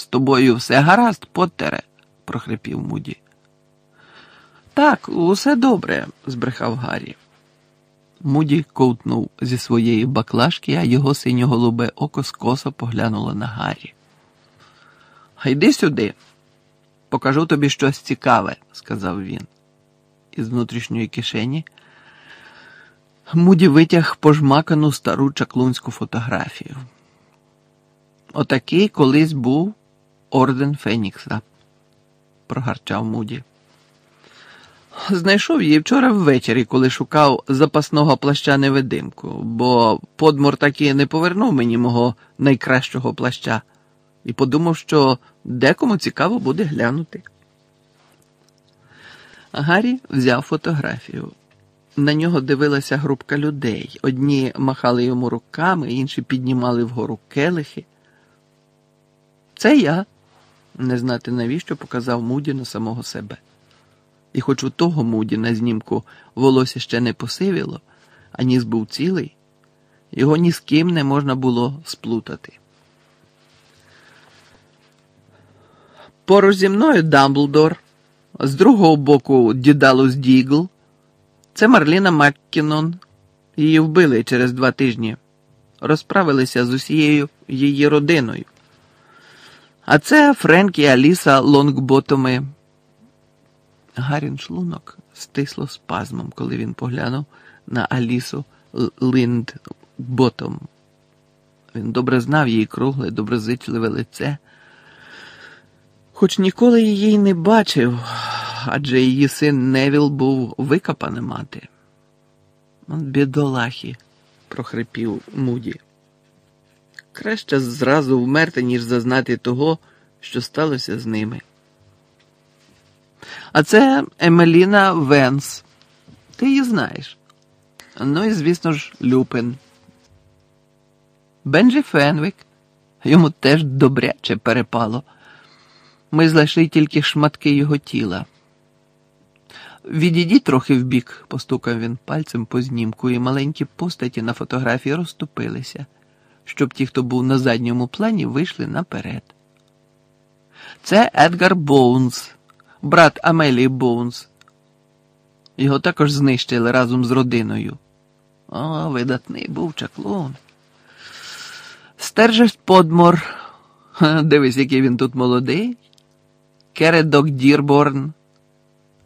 З тобою все гаразд, Поттере, прохрипів Муді. Так, усе добре, збрехав Гаррі. Муді ковтнув зі своєї баклажки, а його синьо-голубе око скосо поглянуло на Гаррі. Йди сюди, покажу тобі щось цікаве, сказав він. Із внутрішньої кишені Муді витяг пожмакану стару чаклунську фотографію. Отакий колись був орден Фенікса, прогарчав Муді. Знайшов її вчора ввечері, коли шукав запасного плаща невидимку, бо подмор таки не повернув мені мого найкращого плаща і подумав, що декому цікаво буде глянути. Гаррі взяв фотографію. На нього дивилася групка людей. Одні махали йому руками, інші піднімали вгору келихи. Це я, не знати навіщо показав Муді на самого себе. І хоч у того Муді на знімку волосся ще не посивіло, а ніс був цілий, його ні з ким не можна було сплутати. Поруч зі мною Дамблдор, з другого боку Дідалус Дігл. Це Марліна Маккінон. Її вбили через два тижні. Розправилися з усією її родиною. А це Френк і Аліса Лонгботоми. Гарін шлунок стисло спазмом, коли він поглянув на Алісу Линдботом. Він добре знав її кругле, доброзичливе лице, хоч ніколи її не бачив, адже її син Невіл був викопаний мати. Бідолахи, прохрипів Муді. Краще зразу вмерти, ніж зазнати того, що сталося з ними. А це Емеліна Венс. Ти її знаєш. Ну і, звісно ж, Люпин. Бенджі Фенвік. Йому теж добряче перепало. Ми знайшли тільки шматки його тіла. Відійдіть трохи вбік, постукав він пальцем по знімку, і маленькі постаті на фотографії розступилися, щоб ті, хто був на задньому плані, вийшли наперед. Це Едгар Боунс, брат Амелії Боунс. Його також знищили разом з родиною. О, видатний був чаклун. Стерджис Подмор. Дивись, який він тут молодий. Карадок Дірборн.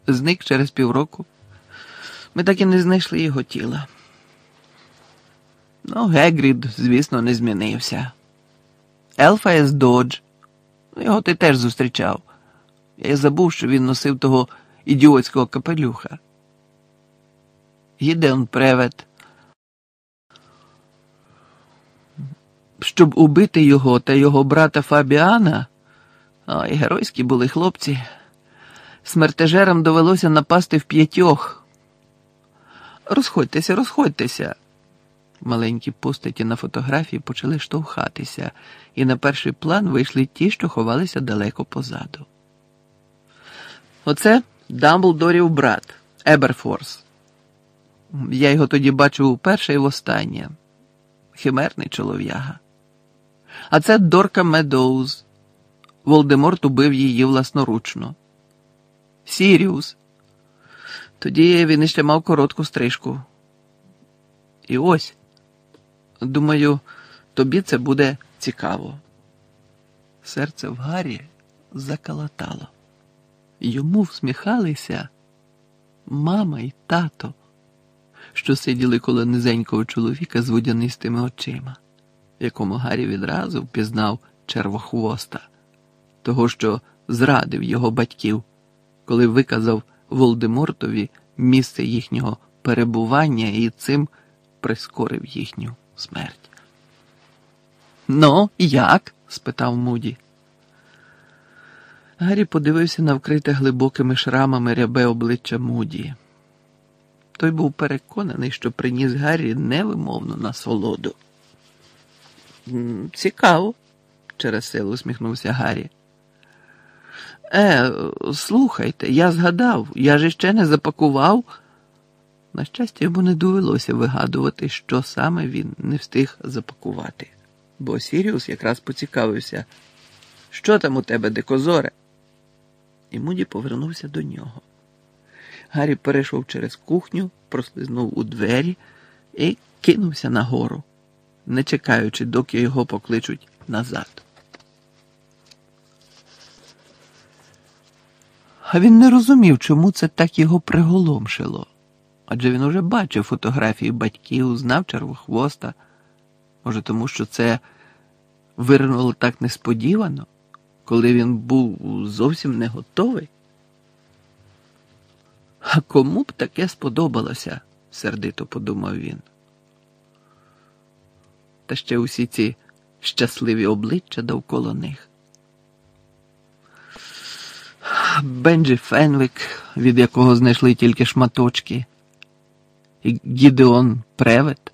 Зник через півроку. Ми так і не знайшли його тіла. Ну, Гегрід, звісно, не змінився. Елфаєс Додж. Його ти теж зустрічав. Я забув, що він носив того ідіотського капелюха. Гідеон Превет. Щоб убити його та його брата Фабіана, ой, геройські були хлопці. Смертежерам довелося напасти в п'ятьох. Розходьтеся, розходьтеся. Маленькі постаті на фотографії почали штовхатися, і на перший план вийшли ті, що ховалися далеко позаду. Оце Дамблдорів брат Еберфорс. Я його тоді бачив уперше і востаннє. Химерний чолов'яга. А це Доркас Медоуз. Волдеморт убив її власноручно. Сіріус. Тоді він іще мав коротку стрижку. І ось, думаю, тобі це буде цікаво. Серце в Гаррі закалатало. Йому всміхалися мама і тато, що сиділи коло низенького чоловіка з водянистими очима, якому Гаррі відразу впізнав червохвоста, того, що зрадив його батьків коли виказав Волдемортові місце їхнього перебування і цим прискорив їхню смерть. Ну, як? спитав Муді. Гаррі подивився на вкрите глибокими шрамами рябе обличчя Муді. Той був переконаний, що приніс Гаррі невимовну насолоду. Цікаво, через силу усміхнувся Гаррі. Е, слухайте, я згадав, я ж іще не запакував. На щастя, йому не довелося вигадувати, що саме він не встиг запакувати, бо Сіріус якраз поцікавився, Що там у тебе, дикозоре? І Муді повернувся до нього. Гаррі перейшов через кухню, прослизнув у двері і кинувся нагору, не чекаючи, доки його покличуть назад. А він не розумів, чому це так його приголомшило. Адже він уже бачив фотографії батьків, знав червохвоста. Може, тому що це виринуло так несподівано, коли він був зовсім не готовий? А кому б таке сподобалося, сердито подумав він. Та ще усі ці щасливі обличчя довкола них. Бенджі Фенвік, від якого знайшли тільки шматочки, Гідеон Превет,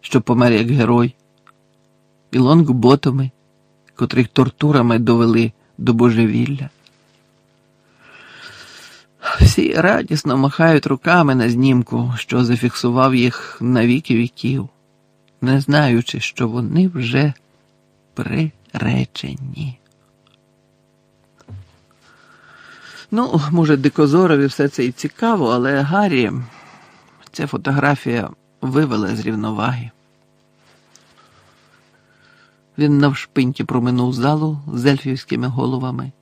що помер як герой, і лонгботоми, котрих тортурами довели до божевілля. Всі радісно махають руками на знімку, що зафіксував їх на віки віків, не знаючи, що вони вже приречені. Ну, може, дикозорові все це і цікаво, але Гаррі ця фотографія вивела з рівноваги. Він навшпиньки проминув залу з ельфівськими головами,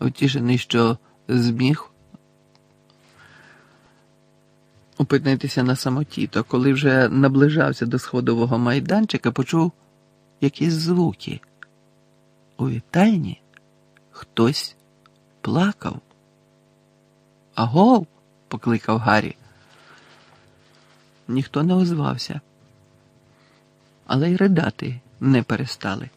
утішений, що зміг опинитися на самоті, то коли вже наближався до сходового майданчика, почув якісь звуки. У вітальні хтось плакав. Агов, покликав Гаррі. Ніхто не озвався, але й ридати не перестали.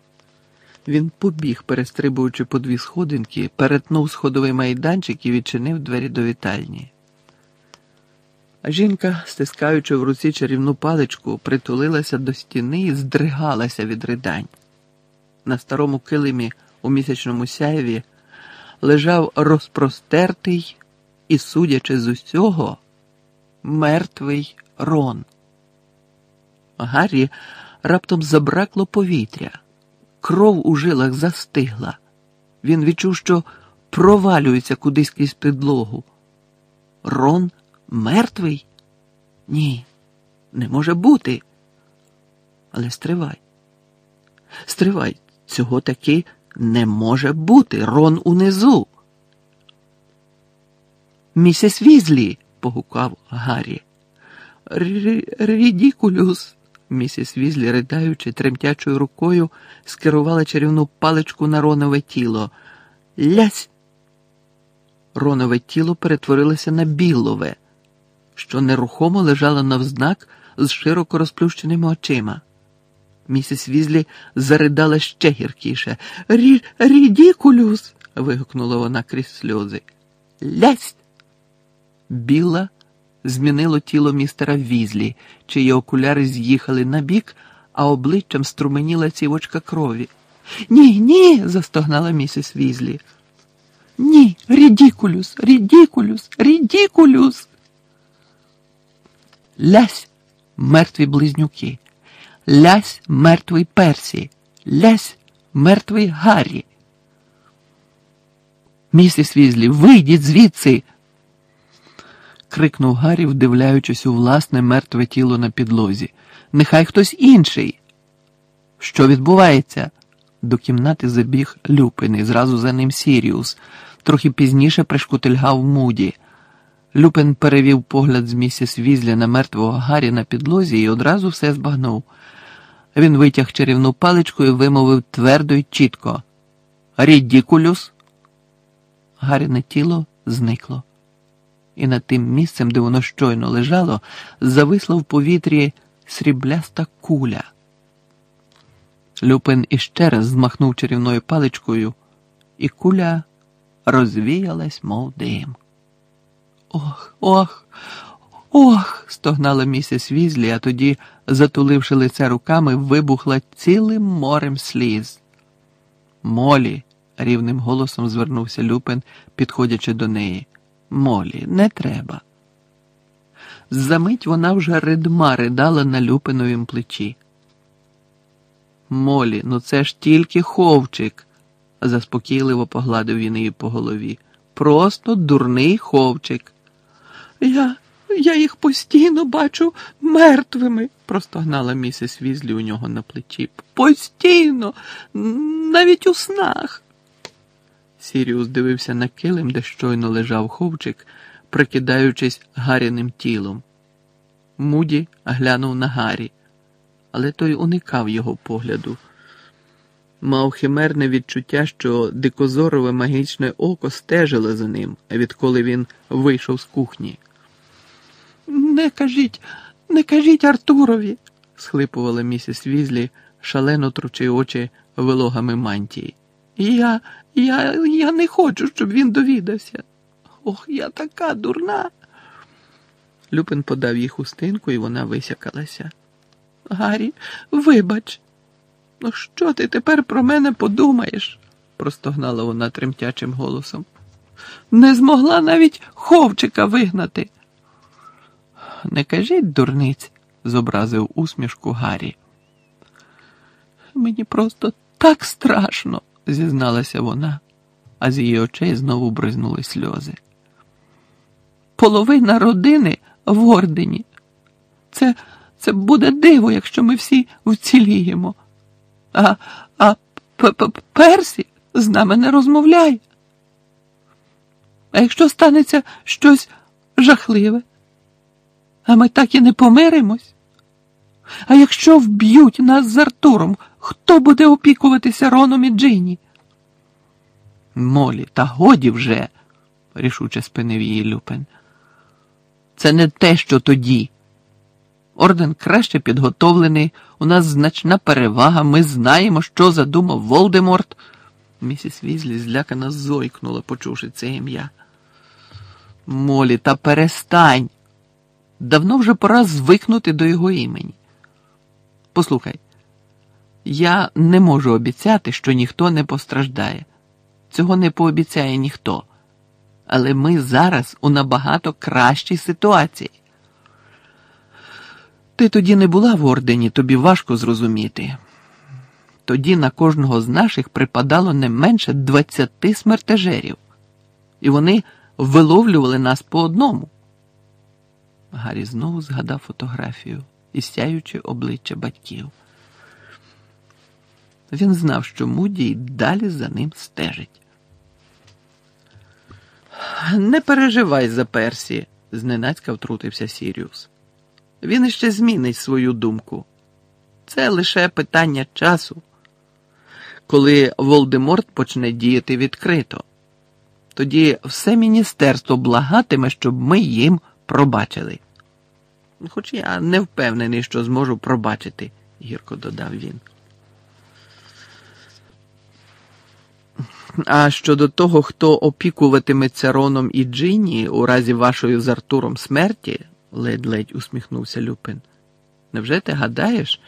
Він побіг, перестрибуючи по дві сходинки, перетнув сходовий майданчик і відчинив двері до вітальні. А жінка, стискаючи в руці чарівну паличку, притулилася до стіни і здригалася від ридань. На старому килимі у місячному сяєві лежав розпростертий і, судячи з усього, мертвий рон. Гаррі раптом забракло повітря, кров у жилах застигла. Він відчув, що провалюється кудись крізь підлогу. Рон мертвий? Ні, не може бути. Але стривай. Стривай, цього таки не може бути. Рон унизу. Місіс Візлі, погукав Гаррі. Рідікулюс. Місіс Візлі, ридаючи, тремтячою рукою, скерувала чарівну паличку на Ронове тіло. Лясь! Ронове тіло перетворилося на білове, що нерухомо лежало навзнак з широко розплющеними очима. Місіс Візлі заридала ще гіркіше. Рі Рідікулюс. вигукнула вона крізь сльози. Лясь! Біла змінило тіло містера Візлі, чиї окуляри з'їхали на бік, а обличчям струменіла цівочка крові. Ні, ні, застогнала місіс Візлі. Ні, рідікулюс, рідікулюс, рідікулюс. Лясь мертві близнюки, лясь мертвий Персі, лясь мертвий Гаррі. Місіс Візлі, вийдіть звідси крикнув Гаррі, вдивляючись у власне мертве тіло на підлозі. Нехай хтось інший. Що відбувається? До кімнати забіг Люпин і зразу за ним Сіріус. Трохи пізніше пришкутильгав Муді. Люпин перевів погляд з місіс Візля на мертвого Гаррі на підлозі і одразу все збагнув. Він витяг чарівну паличку і вимовив твердо й чітко. Рідікулюс. Гаріне тіло зникло і над тим місцем, де воно щойно лежало, зависла в повітрі срібляста куля. Люпин іще раз змахнув чарівною паличкою, і куля розвіялась, мов дим. Ох, ох, ох. стогнала місіс Візлі, а тоді, затуливши лице руками, вибухла цілим морем сліз. Молі, рівним голосом звернувся Люпин, підходячи до неї. Молі, не треба. Замить вона вже ридма ридала на Люпиновім плечі. Молі, ну це ж тільки ховчик, заспокійливо погладив він її по голові. Просто дурний ховчик. Я я їх постійно бачу мертвими, простогнала місіс Візлі у нього на плечі. Постійно, навіть у снах. Сіріус дивився на килим, де щойно лежав ховчик, прикидаючись гаряним тілом. Муді глянув на Гаррі, але той уникав його погляду. Мав химерне відчуття, що дикозорове магічне око стежило за ним, відколи він вийшов з кухні. Не кажіть, не кажіть Артурові, схлипувала місіс Візлі, шалено тручи очі вилогами мантії. Я, я, я не хочу, щоб він довідався. Ох, я така дурна. Люпин подав їй хустинку, і вона висякалася. Гаррі, вибач, ну що ти тепер про мене подумаєш? простогнала вона тремтячим голосом. Не змогла навіть ховчика вигнати. Не кажіть, дурниць, зобразив усмішку Гаррі. Мені просто так страшно, зізналася вона, а з її очей знову бризнули сльози. Половина родини в ордені. Це це буде диво, якщо ми всі вціліємо. А а п -п Персі з нами не розмовляє. А якщо станеться щось жахливе, а ми так і не помиримось? А якщо вб'ють нас з Артуром, хто буде опікуватися Роном і Джині? Молі, та годі вже, рішуче спинив її Люпен. Це не те, що тоді. Орден краще підготовлений, у нас значна перевага, ми знаємо, що задумав Волдеморт. Місіс Візлі злякано зойкнула, почувши це ім'я. Молі, та перестань. Давно вже пора звикнути до його імені. Послухай, я не можу обіцяти, що ніхто не постраждає. Цього не пообіцяє ніхто. Але ми зараз у набагато кращій ситуації. Ти тоді не була в ордені, тобі важко зрозуміти. Тоді на кожного з наших припадало не менше двадцяти смертежерів, і вони виловлювали нас по одному. Гаррі знову згадав фотографію і сяючи обличчя батьків. Він знав, що Муді й далі за ним стежить. Не переживай за Персі, зненацька втрутився Сіріус. Він іще змінить свою думку. Це лише питання часу, коли Волдеморт почне діяти відкрито. Тоді все міністерство благатиме, щоб ми їм пробачили. Хоч я не впевнений, що зможу пробачити, гірко додав він. А щодо того, хто опікуватиметься Роном і Джині у разі вашої з Артуром смерті, ледь-ледь усміхнувся Люпин. Невже ти гадаєш,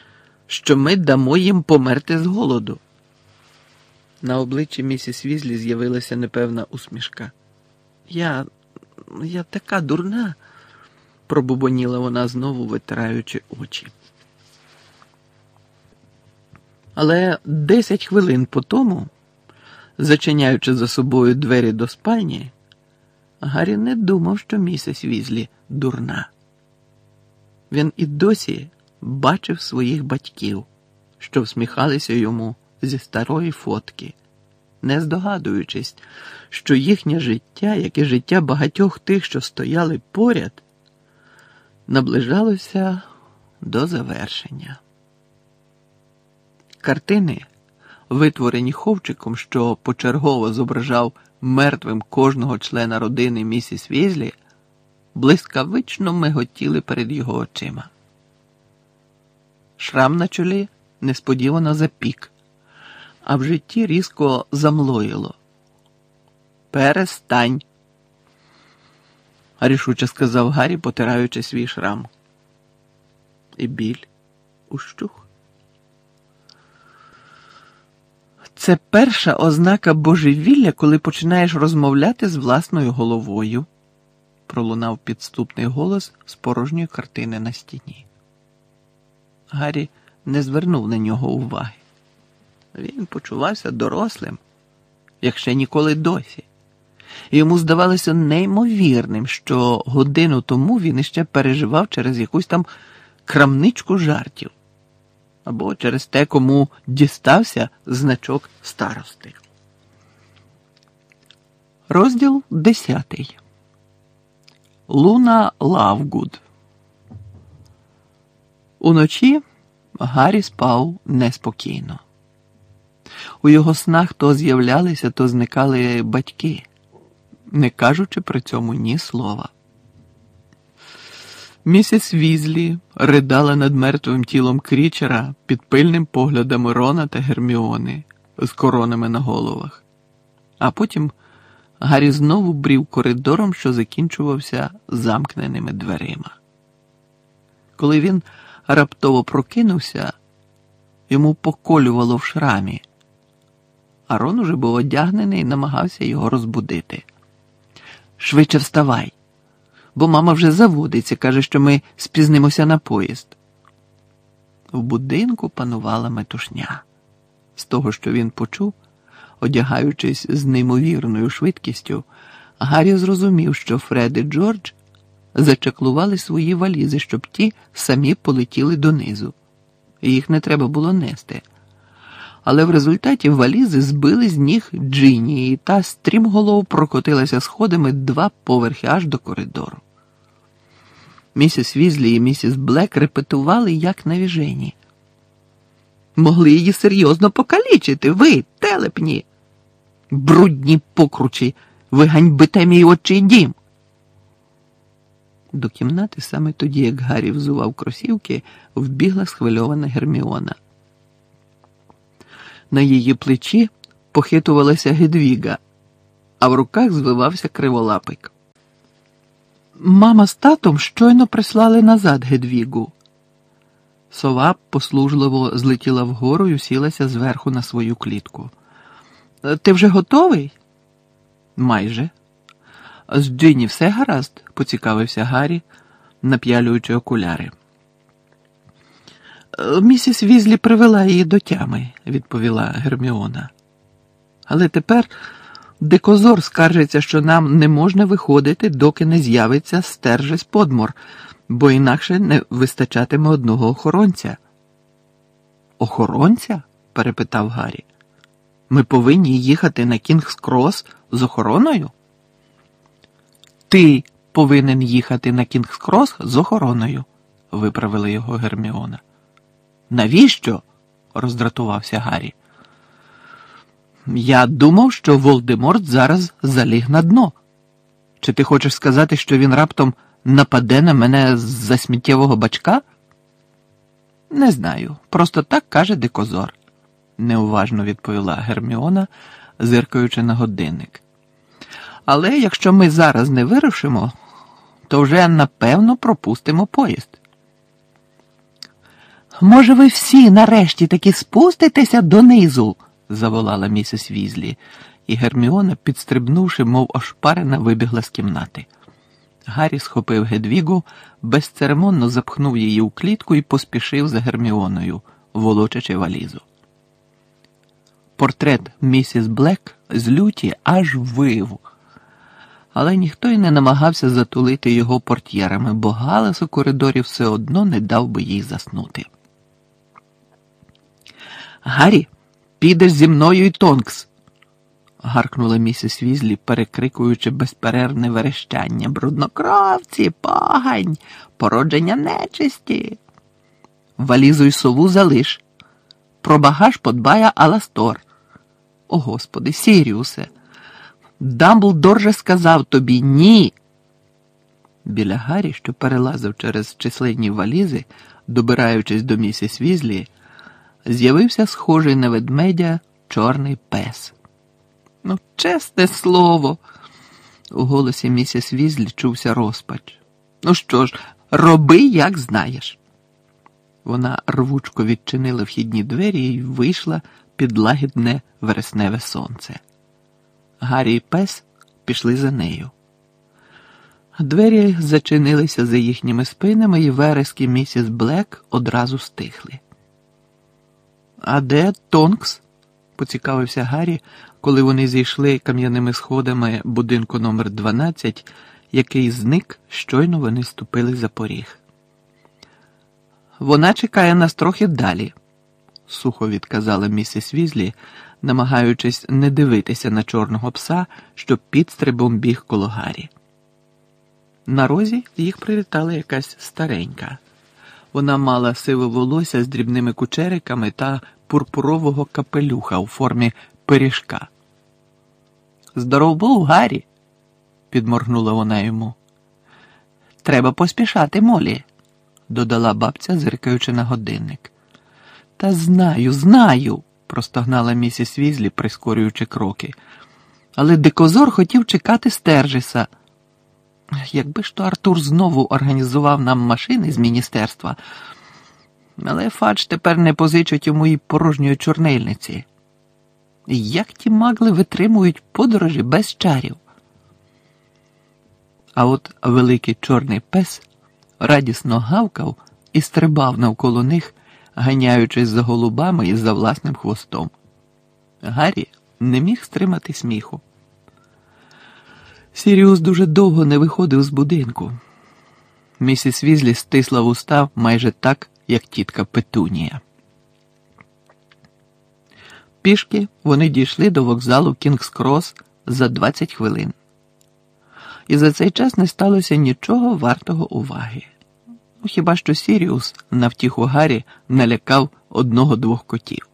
що ми дамо їм померти з голоду? На обличчі місіс Візлі з'явилася непевна усмішка. Я я така дурна, пробубоніла вона знову витираючи очі. Але десять хвилин по тому зачиняючи за собою двері до спальні, Гаррі не думав, що місіс Візлі дурна. Він і досі бачив своїх батьків, що всміхалися йому зі старої фотки, не здогадуючись, що їхнє життя, як і життя багатьох тих, що стояли поряд, наближалося до завершення. Картини витворені ховчиком, що почергово зображав мертвим кожного члена родини місіс Візлі, блискавично миготіли перед його очима. Шрам на чолі несподівано запік, а в житті різко замлоїло. Перестань, рішуче сказав Гаррі, потираючи свій шрам. І біль ущух. Це перша ознака божевілля, коли починаєш розмовляти з власною головою, пролунав підступний голос з порожньої картини на стіні. Гаррі не звернув на нього уваги. Він почувався дорослим, як ще ніколи досі. Йому здавалося неймовірним, що годину тому він іще переживав через якусь там крамничку жартів або через те, кому дістався значок старости. Розділ десятий. Луна Лавгуд. Уночі Гаррі спав неспокійно. У його снах то з'являлися, то зникали батьки, не кажучи при цьому ні слова. Місіс Візлі ридала над мертвим тілом Крічера під пильними поглядами Рона та Герміони з коронами на головах. А потім Гаррі знову брів коридором, що закінчувався замкненими дверима. Коли він раптово прокинувся, йому поколювало в шрамі, а Рон уже був одягнений і намагався його розбудити. Швидше вставай, бо мама вже заводиться, каже, що ми спізнимося на поїзд. В будинку панувала метушня. З того, що він почув, одягаючись з неймовірною швидкістю, Гаррі зрозумів, що Фред і Джордж зачеклували свої валізи, щоб ті самі полетіли донизу. Їх не треба було нести. Але в результаті валізи збили з ніг Джині, і та стрімголов прокотилася сходами два поверхи аж до коридору. Місіс Візлі і місіс Блек репетували, як на віжені. Могли її серйозно покалічити, ви, телепні. Брудні покручі, ви ганьбите мій отчий дім. До кімнати саме тоді, як Гаррі взував кросівки, вбігла схвильована Герміона. На її плечі похитувалася Гедвіга, а в руках звивався криволапик. Мама з татом щойно прислали назад Гедвігу. Сова послужливо злетіла вгору і сілася зверху на свою клітку. Ти вже готовий? Майже. З Джині все гаразд? поцікавився Гаррі, нап'ялюючи окуляри. Місіс Візлі привела її до тями, відповіла Герміона. Але тепер дикозор скаржиться, що нам не можна виходити, доки не з'явиться стержесь подмор, бо інакше не вистачатиме одного охоронця. Охоронця? перепитав Гаррі. Ми повинні їхати на Кінгс Крос з охороною? Ти повинен їхати на Кінгс Крос з охороною, виправила його Герміона. Навіщо? роздратувався Гаррі. Я думав, що Волдеморт зараз заліг на дно. Чи ти хочеш сказати, що він раптом нападе на мене з-за сміттєвого бачка? Не знаю. Просто так каже дикозор, неуважно відповіла Герміона, зиркаючи на годинник. Але якщо ми зараз не вирушимо, то вже напевно пропустимо поїзд. Може, ви всі нарешті таки спуститеся донизу? заволала місіс Візлі, і Герміона, підстрибнувши, мов ошпарена, вибігла з кімнати. Гаррі схопив Гедвігу, безцеремонно запхнув її у клітку і поспішив за Герміоною, волочачи валізу. Портрет місіс Блек з люті аж вив, але ніхто й не намагався затулити його портьєрами, бо галас у коридорі все одно не дав би їй заснути. Гаррі, підеш зі мною і Тонкс. гаркнула місіс Візлі, перекрикуючи безперервне верещання. Бруднокровці, погань, породження нечисті. Валізу й сову залиш. Про багаж подбає Аластор. О Господи, Сіріусе, Дамблдор же сказав тобі ні. Біля Гаррі, що перелазив через численні валізи, добираючись до місіс Візлі, з'явився схожий на ведмедя чорний пес. Ну, чесне слово, у голосі місіс Візлі чувся розпач. Ну що ж, роби, як знаєш. Вона рвучко відчинила вхідні двері і вийшла під лагідне вересневе сонце. Гаррі і пес пішли за нею. Двері зачинилися за їхніми спинами, і верески місіс Блек одразу стихли. А де Тонкс? поцікавився Гаррі, коли вони зійшли кам'яними сходами будинку номер 12 який зник, щойно вони ступили за поріг. Вона чекає нас трохи далі, сухо відказала місіс Візлі, намагаючись не дивитися на чорного пса, що підстрибом біг коло Гаррі. На розі їх привітала якась старенька. Вона мала сиве волосся з дрібними кучериками та пурпурового капелюха у формі пиріжка. Здоров був, Гаррі, підморгнула вона йому. Треба поспішати, Молі, додала бабця, зиркаючи на годинник. Та знаю, знаю, простогнала місіс Візлі, прискорюючи кроки. Але дикозор хотів чекати Стержиса. Якби ж то Артур знову організував нам машини з міністерства, але Фадж тепер не позичить йому і порожньої чорнильниці. Як ті магли витримують подорожі без чарів? А от великий чорний пес радісно гавкав і стрибав навколо них, ганяючись за голубами і за власним хвостом. Гаррі не міг стримати сміху. Сіріус дуже довго не виходив з будинку. Місіс Візлі стисла вуста майже так, як тітка Петунія. Пішки вони дійшли до вокзалу Кінгс-Крос за 20 хвилин. І за цей час не сталося нічого вартого уваги. Ну, хіба що Сіріус на втіху Гаррі налякав одного-двох котів.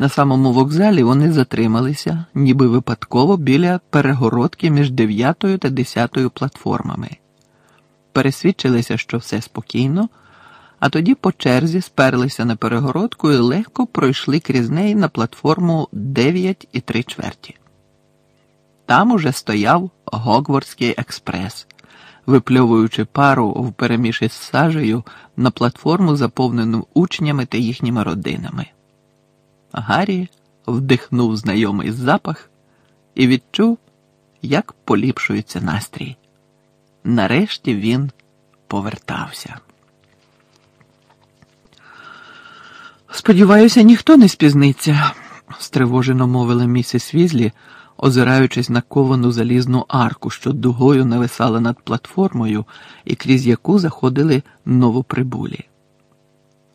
На самому вокзалі вони затрималися, ніби випадково біля перегородки між дев'ятою та десятою платформами. Пересвідчилися, що все спокійно, а тоді по черзі сперлися на перегородку і легко пройшли крізь неї на платформу 9 і 3 чверті. Там уже стояв Гогвардський експрес, випльовуючи пару в переміші з сажею на платформу, заповнену учнями та їхніми родинами. Гаррі вдихнув знайомий запах і відчув, як поліпшується настрій. Нарешті він повертався. Сподіваюся, ніхто не спізниться, стривожено мовила місіс Візлі, озираючись на ковану залізну арку, що дугою нависала над платформою і крізь яку заходили новоприбулі.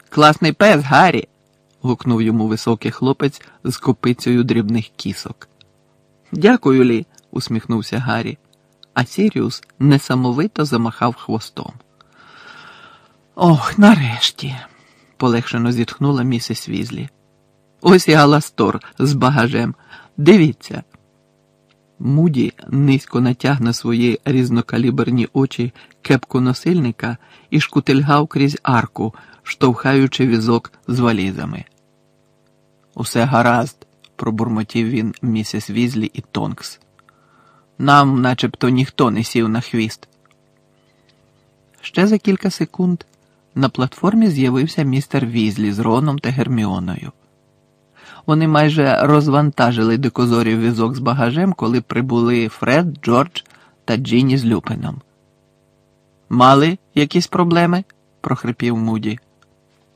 Класний пес, Гаррі гукнув йому високий хлопець з копицею дрібних кісок. Дякую, Лі, усміхнувся Гаррі, а Сіріус несамовито замахав хвостом. Ох, нарешті, полегшено зітхнула місіс Візлі. Ось і Аластор з багажем. Дивіться. Муді низько натяг на свої різнокаліберні очі кепку носильника і шкутильгав крізь арку, штовхаючи візок з валізами. Усе гаразд, пробурмотів він місіс Візлі і Тонкс. Нам начебто ніхто не сів на хвіст. Ще за кілька секунд на платформі з'явився містер Візлі з Роном та Герміоною. Вони майже розвантажили дикозорів візок з багажем, коли прибули Фред, Джордж та Джіні з Люпином. Мали якісь проблеми? прохрипів Муді.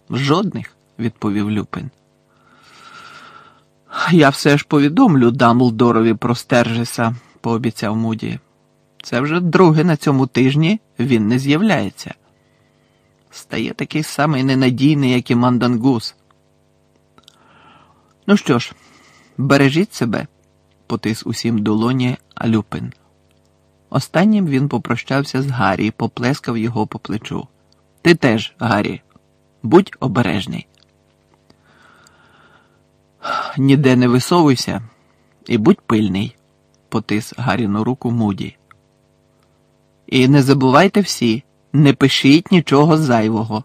Жодних, відповів Люпин. Я все ж повідомлю Дамблдорові про Стержеса, пообіцяв Муді. Це вже друге на цьому тижні він не з'являється. Стає такий самий ненадійний, як і Мандангус. Ну що ж, бережіть себе, потис усім долоні Алюпин. Останнім він попрощався з Гаррі поплескав його по плечу. Ти теж, Гаррі, будь обережний. Ніде не висовуйся і будь пильний, потис Гаріну руку Муді. І не забувайте всі, не пишіть нічого зайвого.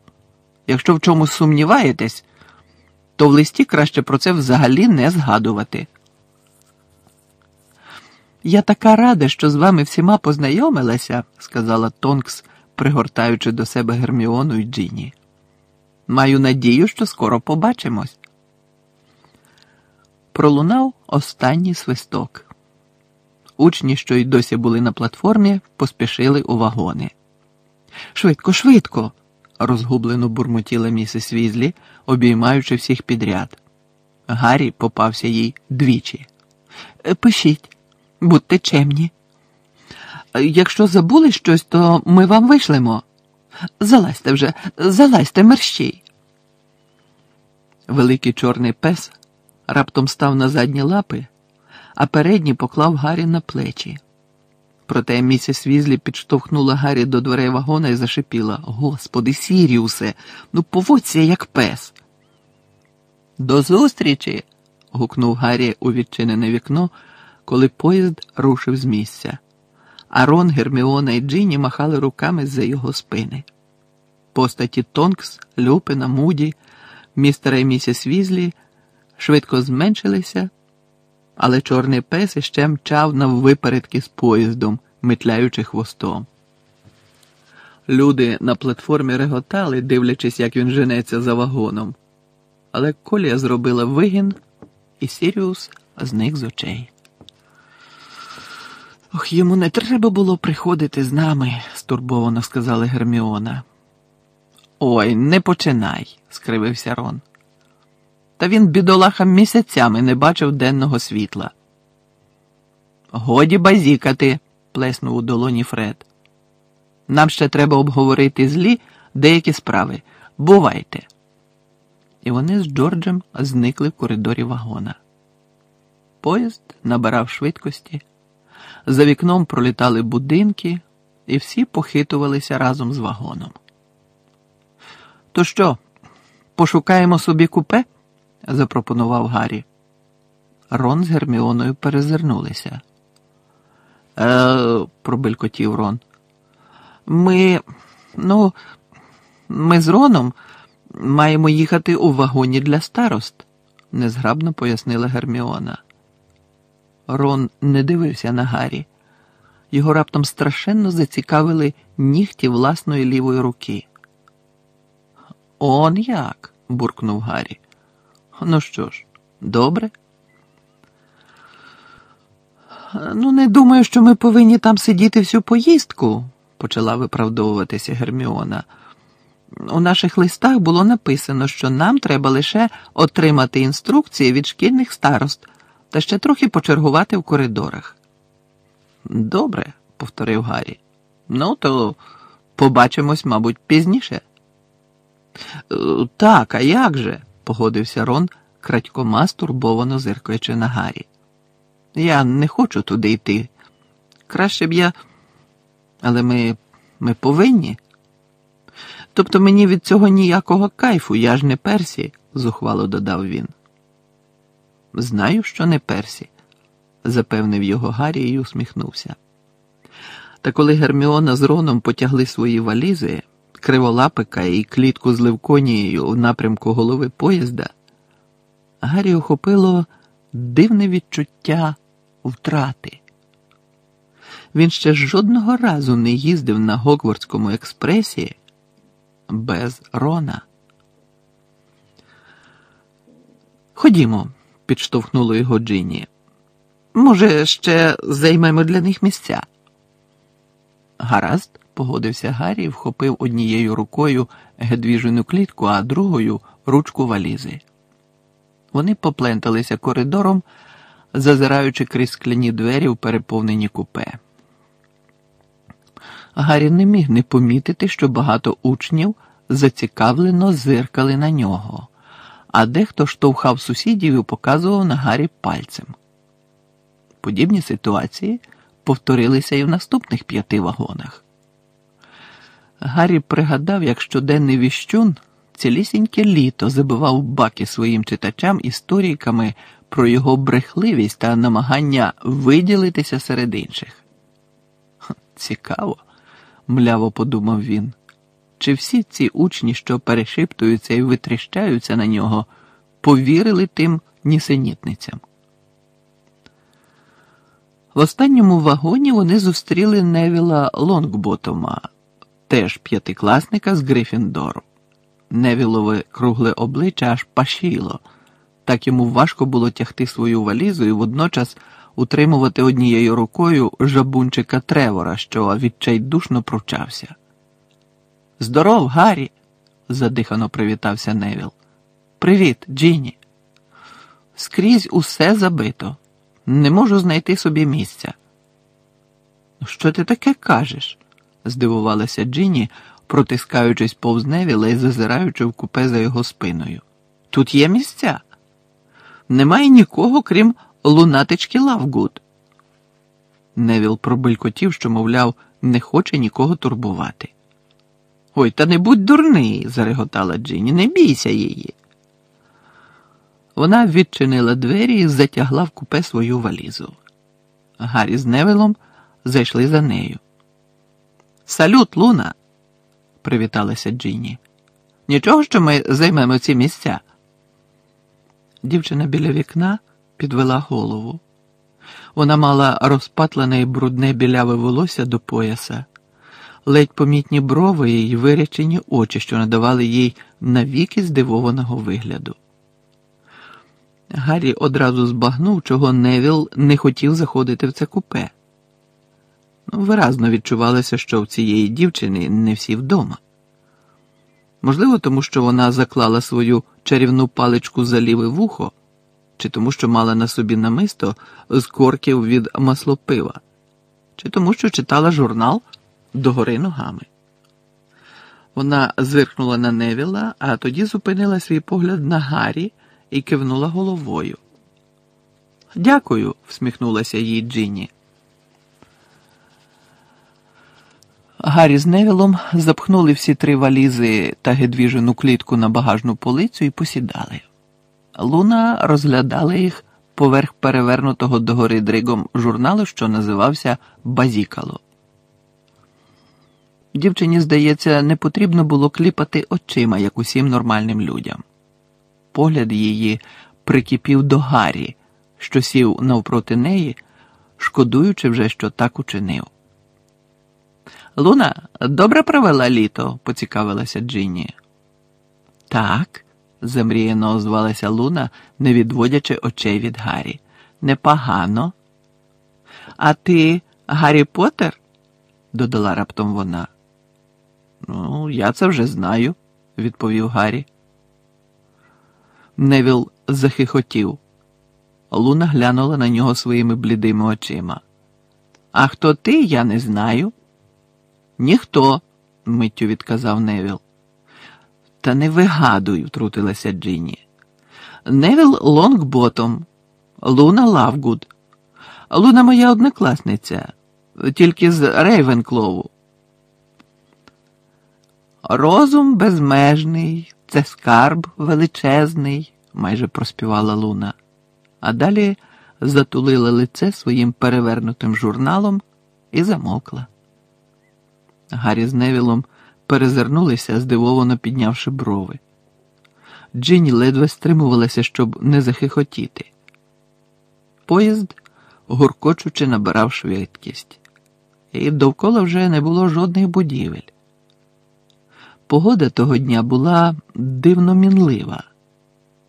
Якщо в чомусь сумніваєтесь, то в листі краще про це взагалі не згадувати. Я така рада, що з вами всіма познайомилася, сказала Тонкс, пригортаючи до себе Герміону і Джині. Маю надію, що скоро побачимось. Пролунав останній свисток. Учні, що й досі були на платформі, поспішили у вагони. Швидко, швидко, розгублено бурмотіла місіс Візлі, обіймаючи всіх підряд. Гаррі попався їй двічі. «Е, Пишіть, будьте чемні. Е, Якщо забули щось, то ми вам вишлемо. Залазьте вже, залазьте мерщій. Великий чорний пес раптом став на задні лапи, а передні поклав Гаррі на плечі. Проте місіс Візлі підштовхнула Гаррі до дверей вагона і зашипіла Господи, Сіріусе, ну поводься, як пес. До зустрічі. гукнув Гаррі у відчинене вікно, коли поїзд рушив з місця. А Рон, Герміона і Джині махали руками з-за його спини. Постаті Тонкс, Люпина, Муді, містера і місіс Візлі швидко зменшилися, але чорний пес іще мчав наввипередки з поїздом, метляючи хвостом. Люди на платформі реготали, дивлячись, як він женеться за вагоном. Але колія зробила вигін, і Сіріус зник з очей. Ох, йому не треба було приходити з нами, стурбовано сказала Герміона. Ой, не починай, скривився Рон. Та він бідолаха місяцями не бачив денного світла. Годі базікати, плеснув у долоні Фред. Нам ще треба обговорити злі деякі справи. Бувайте. І вони з Джорджем зникли в коридорі вагона. Поїзд набирав швидкості, за вікном пролітали будинки, і всі похитувалися разом з вагоном. То що, пошукаємо собі купе? Запропонував Гаррі. Рон з Герміоною перезирнулися. Е, пробелькотів Рон. Ми, ну, ми з Роном маємо їхати у вагоні для старост, незграбно пояснила Герміона. Рон не дивився на Гаррі. Його раптом страшенно зацікавили нігті власної лівої руки. Он як? буркнув Гаррі. Ну що ж, добре? Ну, не думаю, що ми повинні там сидіти всю поїздку, почала виправдовуватися Герміона. У наших листах було написано, що нам треба лише отримати інструкції від шкільних старост та ще трохи почергувати в коридорах. Добре, повторив Гаррі. Ну, то побачимось, мабуть, пізніше. «Е, Так, а як же? Погодився Рон, крадькома стурбовано зиркаючи на Гаррі. Я не хочу туди йти. Краще б я. Але ми, ми повинні. Тобто мені від цього ніякого кайфу, я ж не Персі, зухвало додав він. Знаю, що не Персі, запевнив його Гаррі і усміхнувся. Та коли Герміона з Роном потягли свої валізи, криволапика і клітку з Левконією в напрямку голови поїзда, Гаррі охопило дивне відчуття втрати. Він ще жодного разу не їздив на Гогвардському експресі без Рона. Ходімо, підштовхнуло його Джині. Може, ще займемо для них місця. Гаразд, погодився Гаррі і вхопив однією рукою гедвіжену клітку, а другою ручку валізи. Вони попленталися коридором, зазираючи крізь скляні двері в переповнені купе. Гаррі не міг не помітити, що багато учнів зацікавлено зиркали на нього, а дехто штовхав сусідів і показував на Гаррі пальцем. Подібні ситуації повторилися і в наступних п'яти вагонах. Гаррі пригадав, як щоденний віщун цілісіньке літо забивав баки своїм читачам історійками про його брехливість та намагання виділитися серед інших. Цікаво, мляво подумав він. Чи всі ці учні, що перешиптуються і витріщаються на нього, повірили тим нісенітницям? В останньому вагоні вони зустріли Невіла Лонгботома, теж п'ятикласника з Грифіндору. Невілове кругле обличчя аж пашіло, так йому важко було тягти свою валізу і водночас утримувати однією рукою жабунчика Тревора, що відчайдушно пручався. Здоров, Гаррі, задихано привітався Невіл. Привіт, Джіні. Скрізь усе забито. Не можу знайти собі місця. Що ти таке кажеш? Здивувалася Джині, протискаючись повз Невіла і зазираючи в купе за його спиною. Тут є місця. Немає нікого, крім лунатички Лавгуд. Невіл пробелькотів, що, мовляв, не хоче нікого турбувати. Ой, та не будь дурний, зареготала Джині, не бійся її. Вона відчинила двері і затягла в купе свою валізу. Гаррі з Невелом зайшли за нею. Салют, Луна, привіталася Джині. Нічого, що ми займемо ці місця. Дівчина біля вікна підвела голову. Вона мала розпатлене і брудне біляве волосся до пояса, ледь помітні брови і вирячені очі, що надавали їй навіки здивованого вигляду. Гаррі одразу збагнув, чого Невіл не хотів заходити в це купе. Виразно відчувалося, що в цієї дівчини не всі вдома. Можливо, тому що вона заклала свою чарівну паличку за ліве вухо, чи тому, що мала на собі намисто з корків від маслопива, чи тому, що читала журнал догори ногами. Вона зиркнула на Невіла, а тоді зупинила свій погляд на Гаррі і кивнула головою. Дякую, всміхнулася їй Джинні. Гаррі з Невілом запхнули всі три валізи та гедвіжену клітку на багажну полицю і посідали. Луна розглядала їх поверх перевернутого догори дригом журналу, що називався Базікало. Дівчині, здається, не потрібно було кліпати очима, як усім нормальним людям. Погляд її прикипів до Гаррі, що сів навпроти неї, шкодуючи вже, що так учинив. Луна добре провела літо, поцікавилася Джинні. Так, замріяно озвалася Луна, не відводячи очей від Гаррі. Непогано. А ти Гаррі Поттер?» – додала раптом вона. Ну, я це вже знаю, відповів Гаррі. Невіл захихотів. Луна глянула на нього своїми блідими очима. А хто ти, я не знаю. Ніхто, миттю відказав Невіл. Та не вигадуй, втрутилася Джинні. Невіл Лонгботом, Луна Лавгуд. Луна моя однокласниця, тільки з Рейвенклову. Розум безмежний, це скарб величезний, майже проспівала Луна, а далі затулила лице своїм перевернутим журналом і замовкла. Гаррі з Невілом перезирнулися, здивовано піднявши брови. Джинні ледве стримувалася, щоб не захихотіти. Поїзд, гуркочучи, набирав швидкість, і довкола вже не було жодних будівель. Погода того дня була дивно мінлива.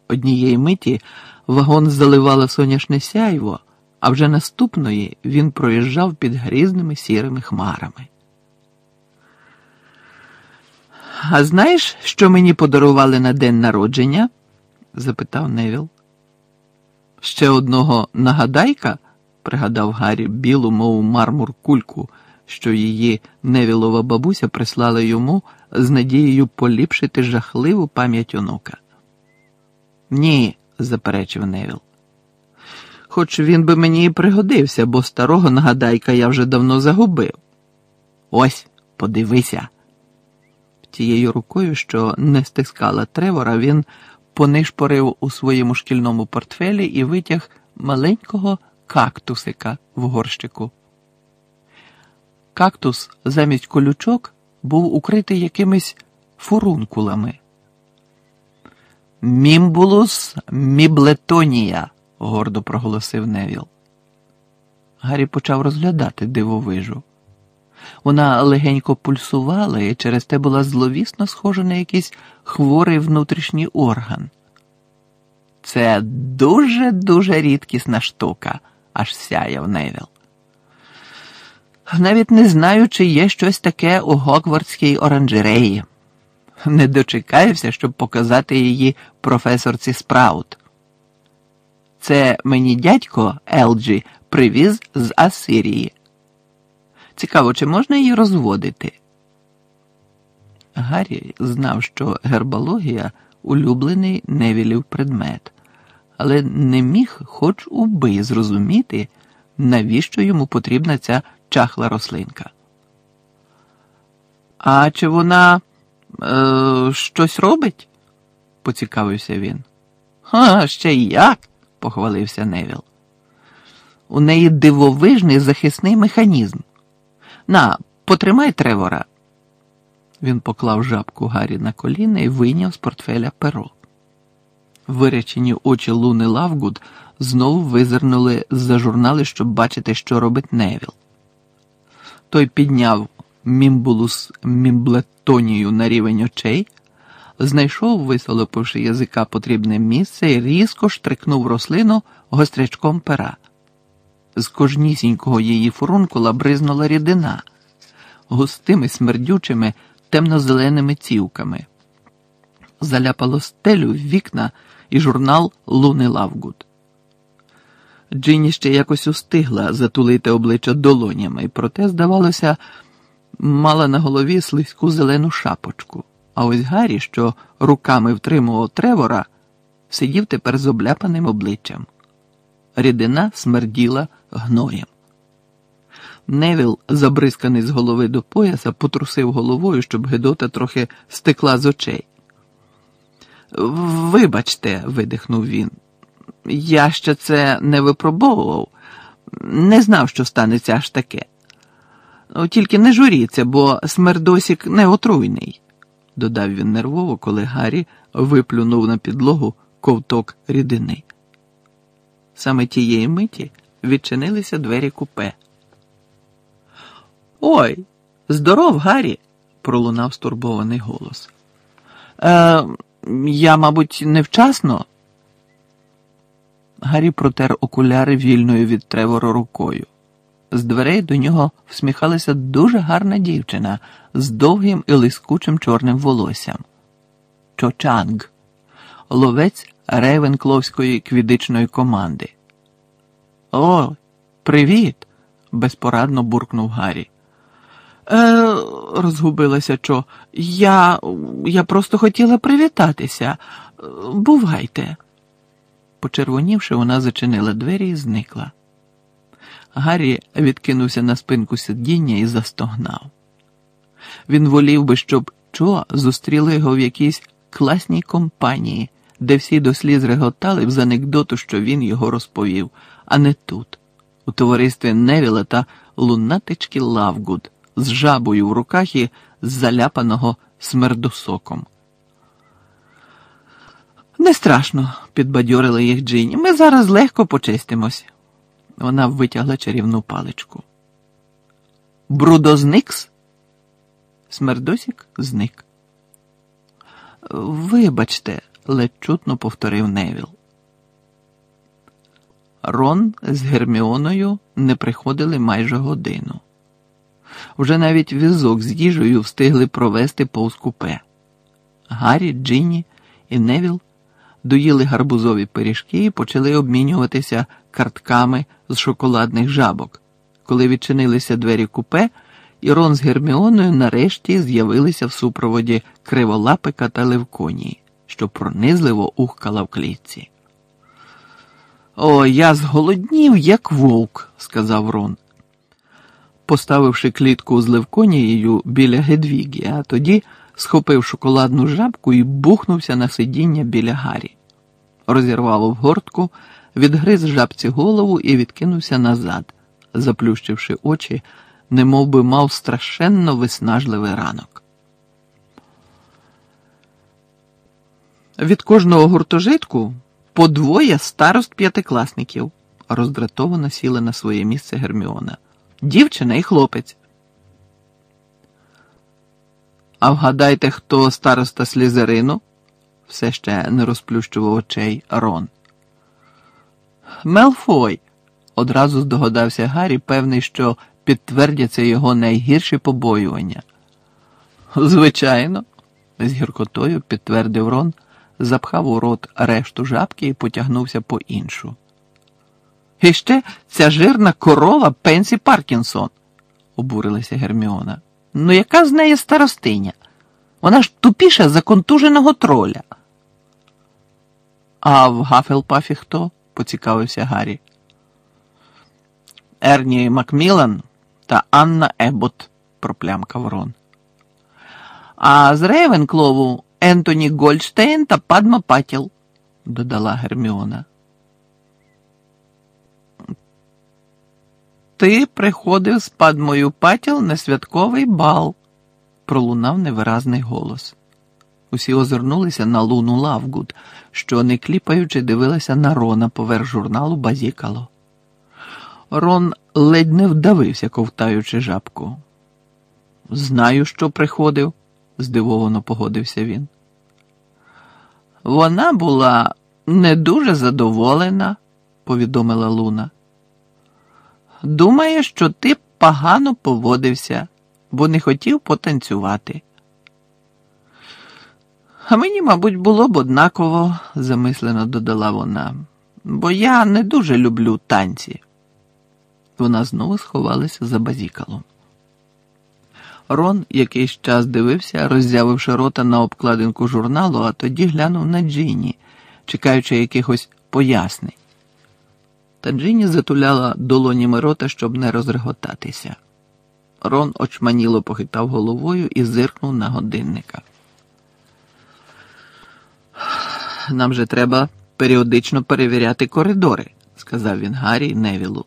Однієї миті вагон заливало соняшне сяйво, а вже наступної він проїжджав під грізними сірими хмарами. А знаєш, що мені подарували на день народження? запитав Невіл. Ще одного нагадайка, пригадав Гаррі білу, мов мармур кульку, що її невілова бабуся прислала йому з надією поліпшити жахливу пам'ять онука. Ні, заперечив Невіл. Хоч він би мені і пригодився, бо старого нагадайка я вже давно загубив. Ось, подивися. Тією рукою, що не стискала Тревора, він понишпорив у своєму шкільному портфелі і витяг маленького кактусика в горщику. Кактус замість колючок був укритий якимись фурункулами. Мімбулус міблетонія, гордо проголосив Невіл. Гаррі почав розглядати дивовижу. Вона легенько пульсувала і через те була зловісно схожа на якийсь хворий внутрішній орган. Це дуже-дуже рідкісна штука, аж сяяв Невіл. Навіть не знаю, чи є щось таке у Гоквардській оранжереї. Не дочекаюся, щоб показати її професорці Спраут. Це мені дядько Елджі привіз з Асирії. Цікаво, чи можна її розводити? Гаррі знав, що гербологія улюблений невілів предмет, але не міг хоч уби зрозуміти, навіщо йому потрібна ця чахла рослинка. А чи вона е, щось робить? поцікавився він. «Ха, ще як, похвалився Невіл. У неї дивовижний захисний механізм. На, потримай Тревора. Він поклав жабку Гаррі на коліна і вийняв з портфеля перо. Вирячені очі Луни Лавгуд знову визирнули з-за журналу, щоб бачити, що робить Невіл. Той підняв мімбулус мімблетонію на рівень очей, знайшов, висолопивши язика потрібне місце і різко штрикнув рослину гострячком пера. З кожнісінького її фурункула бризнула рідина густими смердючими темно-зеленими цівками. Заляпало стелю, в вікна і журнал Луни Лавгуд. Джині ще якось устигла затулити обличчя долонями, проте, здавалося, мала на голові слизьку зелену шапочку. А ось Гаррі, що руками втримував тревора, сидів тепер з обляпаним обличчям. Рідина смерділа гноєм. Невіл, забризканий з голови до пояса, потрусив головою, щоб Гедота трохи стекла з очей. Вибачте, видихнув він. Я ще це не випробовував, не знав, що станеться аж таке. Тільки не журіться, бо смердосік не отруйний, додав він нервово, коли Гаррі виплюнув на підлогу ковток рідини. Саме тієї миті відчинилися двері купе. Ой, здоров, Гаррі, пролунав стурбований голос. Е, Я, мабуть, невчасно. Гаррі протер окуляри вільною від Тревора рукою. З дверей до нього всміхалася дуже гарна дівчина з довгим і лискучим чорним волоссям. Чочанг, ловець рейвенкловської квідичної команди. О, привіт! безпорадно буркнув Гаррі. Е, розгубилася Чо. Я я просто хотіла привітатися. Бувайте. Почервонівши, вона зачинила двері і зникла. Гаррі відкинувся на спинку сидіння і застогнав. Він волів би, щоб Чо зустріла його в якійсь класній компанії, де всі до сліз реготали б з анекдоту, що він його розповів, а не тут, у товаристві Невіла та лунатички Лавгуд з жабою в руках і заляпаного смердосоком. Не страшно, підбадьорила їх Джині. Ми зараз легко почистимось. Вона витягла чарівну паличку. Брудозникс? Смердосік зник. Вибачте, ледь чутно повторив Невіл. Рон з Герміоною не приходили майже годину. Вже навіть візок з їжею встигли провести повз купе. Гаррі, Джинні і Невіл доїли гарбузові пиріжки і почали обмінюватися картками з шоколадних жабок. Коли відчинилися двері купе, і Рон з Герміоною нарешті з'явилися в супроводі криволапика та Левконії, що пронизливо ухкала в клітці. О, я зголоднів, як вовк, сказав Рон поставивши клітку з Левконією біля Гедвігі, а тоді схопив шоколадну жабку і бухнувся на сидіння біля Гаррі. Розірвав обгортку, відгриз жабці голову і відкинувся назад, заплющивши очі, немов би мав страшенно виснажливий ранок. Від кожного гуртожитку по двоє старост п'ятикласників, роздратовано сіла на своє місце Герміона дівчина і хлопець. А вгадайте, хто староста слізерину? все ще не розплющував очей Рон. Мелфой, одразу здогадався Гаррі, певний, що підтвердяться його найгірші побоювання. Звичайно, з гіркотою підтвердив Рон, запхав у рот решту жабки і потягнувся по іншу. І ще ця жирна корова Пенсі Паркінсон, обурилася Герміона. Ну, яка з неї старостиня? Вона ж тупіша за контуженого троля. А в Гафелпафі хто? поцікавився Гаррі. Ерні Макмілан та Анна Ебот, проплямкав Рон. А з Рейвенклову Ентоні Гольдштейн та Падма Патіл, додала Герміона. Ти приходив з Падмою Патіл на святковий бал, пролунав невиразний голос. Усі озирнулися на Луну Лавгуд, що, не кліпаючи, дивилася на Рона поверх журналу Базікало. Рон ледь не вдавився, ковтаючи жабку. Знаю, що приходив, здивовано погодився він. Вона була не дуже задоволена, повідомила Луна. Думає, що ти погано поводився, бо не хотів потанцювати. А мені, мабуть, було б однаково, замислено додала вона, бо я не дуже люблю танці. Вона знову сховалася за базікалом. Рон якийсь час дивився, роззявивши рота на обкладинку журналу, а тоді глянув на Джині, чекаючи якихось пояснень. Та Джині затуляла долонями рота, щоб не розреготатися. Рон очманіло похитав головою і зиркнув на годинника. Нам же треба періодично перевіряти коридори, сказав він Гаррі Невілу.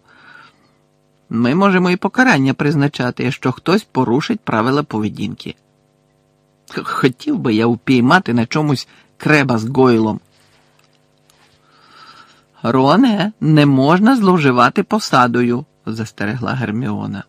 Ми можемо і покарання призначати, якщо хтось порушить правила поведінки. Хотів би я упіймати на чомусь креба з гойлом. Роне, не можна зловживати посадою, застерегла Герміона.